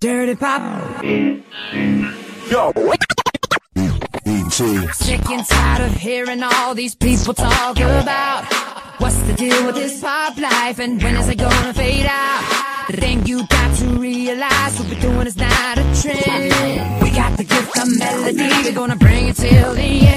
Dirty Pop. Yo. Sick and tired of hearing all these people talk about what's the deal with this pop life and when is it gonna fade out? The thing you got to realize what we're doing is not a trend. We got the gift of melody, we're gonna bring it till the end.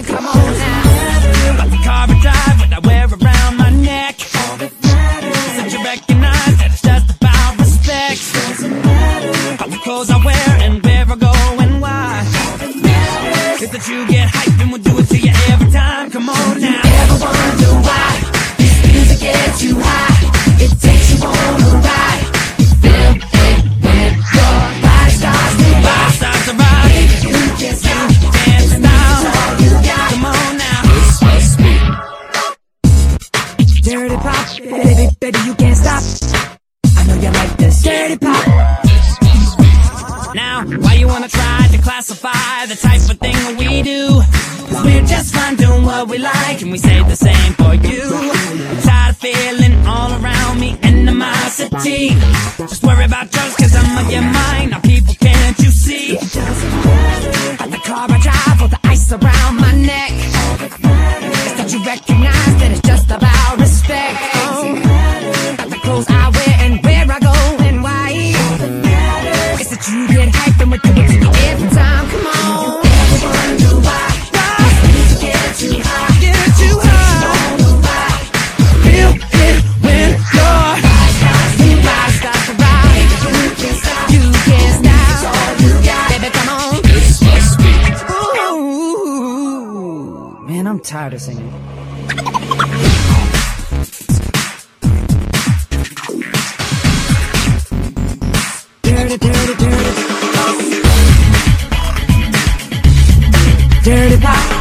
Is that you get hyped and we'll do it to you every time. Come on now. Ever wonder why this music gets you high? It takes you on a ride. You feel it when your body starts to rock. stars to ride. You can't stop. Dance now. You. Come on now. Dirty pop, baby, baby, you can't stop. I know you like this. Dirty pop. Now, why you wanna try to classify the type of thing we do? We're just fine doing what we like, and we say the same for you. Tired of feeling all around me animosity. Just worry about yours, cause I'm on your mind. Now, people, can't you see? At the car I drive, or the ice around my neck. It's that you recognize that it's just about respect. Oh. The clothes I wear and where I go and why. It's that you get hyped and do you tired of singing. Dirty, dirty, dirty. Dirty pop.